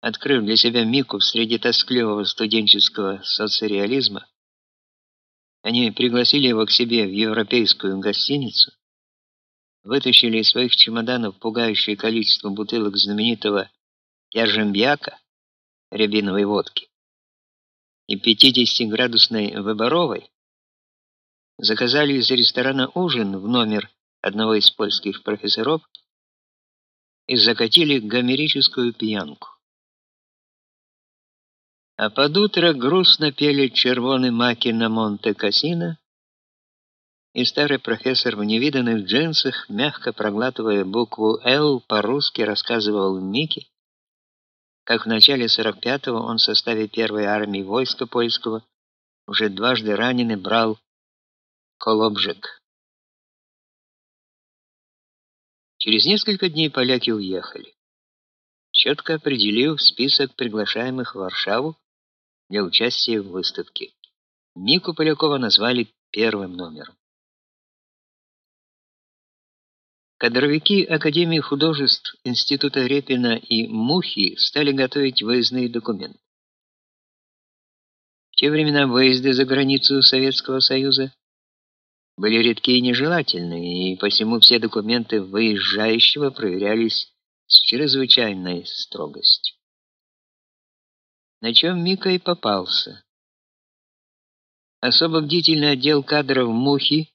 открыв для себя Мику среди тоскливого студенческого соцреализма, они пригласили его к себе в европейскую гостиницу, вытащили из своих чемоданов пугающее количество бутылок знаменитого Яржембьяка, рябиновой водки, и 50-градусной выборовой, заказали из ресторана ужин в номер одного из польских профессоров и закатили гомерическую пьянку. А под утро грустно пели червоные маки на Монте-Кассино, и старый профессор в невиданных джинсах, мягко проглатывая букву «Л», по-русски рассказывал Мике, как в начале 45-го он в составе первой армии войска польского уже дважды раненый брал Колобжик. Через несколько дней поляки уехали, четко определив список приглашаемых в Варшаву для участия в выставке. Мику Полякова назвали первым номером. Кадровики Академии художеств Института Репина и Мухи стали готовить выездные документы. В те времена выезды за границу Советского Союза были редки и нежелательны, и посему все документы выезжающего проверялись с чрезвычайной строгостью на чем Мика и попался. Особо бдительный отдел кадров Мухи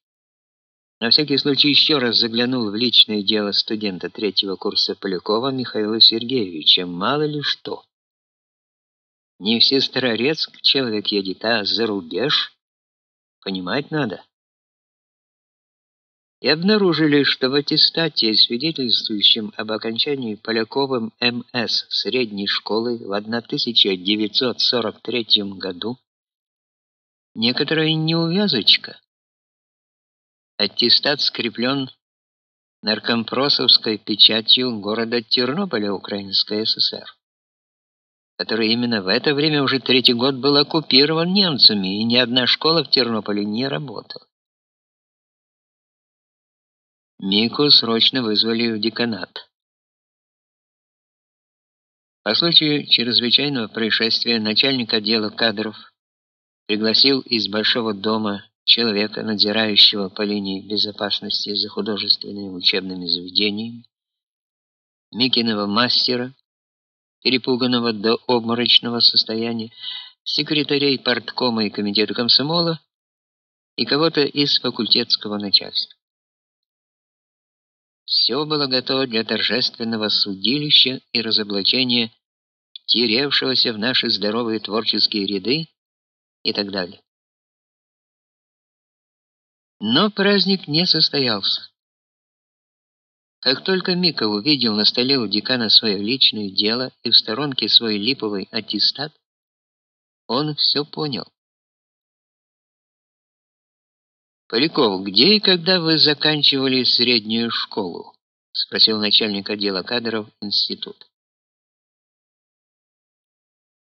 на всякий случай еще раз заглянул в личное дело студента третьего курса Полякова Михаила Сергеевича, мало ли что. Не в Сестрорецк человек едет, а за рубеж. Понимать надо и обнаружили, что в аттестате, свидетельствующем об окончании Поляковым МС средней школы в 1943 году, некоторая неувязочка. Аттестат скреплен наркомпросовской печатью города Тернополя Украинской ССР, который именно в это время уже третий год был оккупирован немцами, и ни одна школа в Тернополе не работала. Мику срочно вызвали в деканат. По случаю чрезвычайного происшествия начальник отдела кадров пригласил из большого дома человека, надзирающего по линии безопасности за художественными учебными заведениями, Микиного мастера, перепуганного до обморочного состояния, секретарей парткома и комитета комсомола и кого-то из факультетского начальства. Все было готово для торжественного судилища и разоблачения теревшегося в наши здоровые творческие ряды и так далее. Но праздник не состоялся. Как только Мика увидел на столе у декана свое личное дело и в сторонке свой липовый аттестат, он все понял. Поляков, где и когда вы заканчивали среднюю школу? спросил начальник отдела кадров института.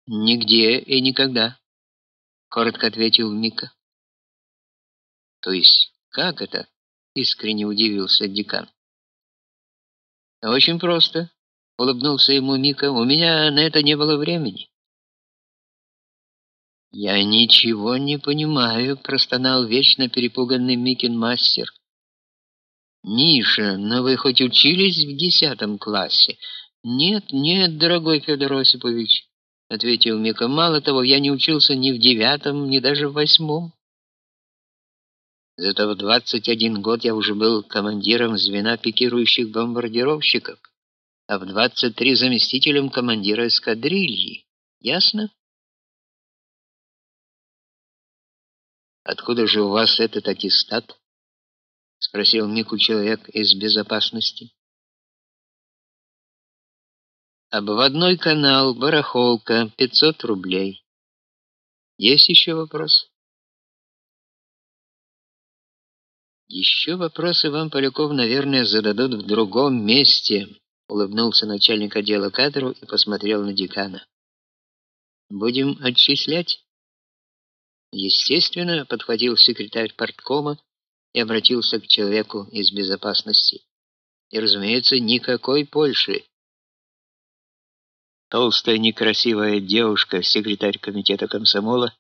Нигде и никогда, коротко ответил Мика. То есть, как это? искренне удивился декан. Очень просто, улыбнулся ему Мика. У меня на это не было времени. Я ничего не понимаю, простонал вечно перепуганный Микин мастер. Ниша, но вы хоть учились в десятом классе? Нет, нет, дорогой Федор Осипович, ответил Мика. Мало того, я не учился ни в девятом, ни даже в восьмом. Зато в 21 год я уже был командиром звена пикирующих бомбардировщиков, а в 23 заместителем командира эскадрильи. Ясно? Откуда же у вас этот аттестат? спросил Мику человек из безопасности. Обводной канал, барахолка, 500 рублей. Есть еще вопрос? Еще вопросы вам Поляков, наверное, зададут в другом месте, улыбнулся начальник отдела кадров и посмотрел на декана. Будем отчислять? Естественно, подхватил секретарь парткома и обратился к человеку из безопасности. И, разумеется, никакой Польши. толстая некрасивая девушка, секретарь комитета комсомола,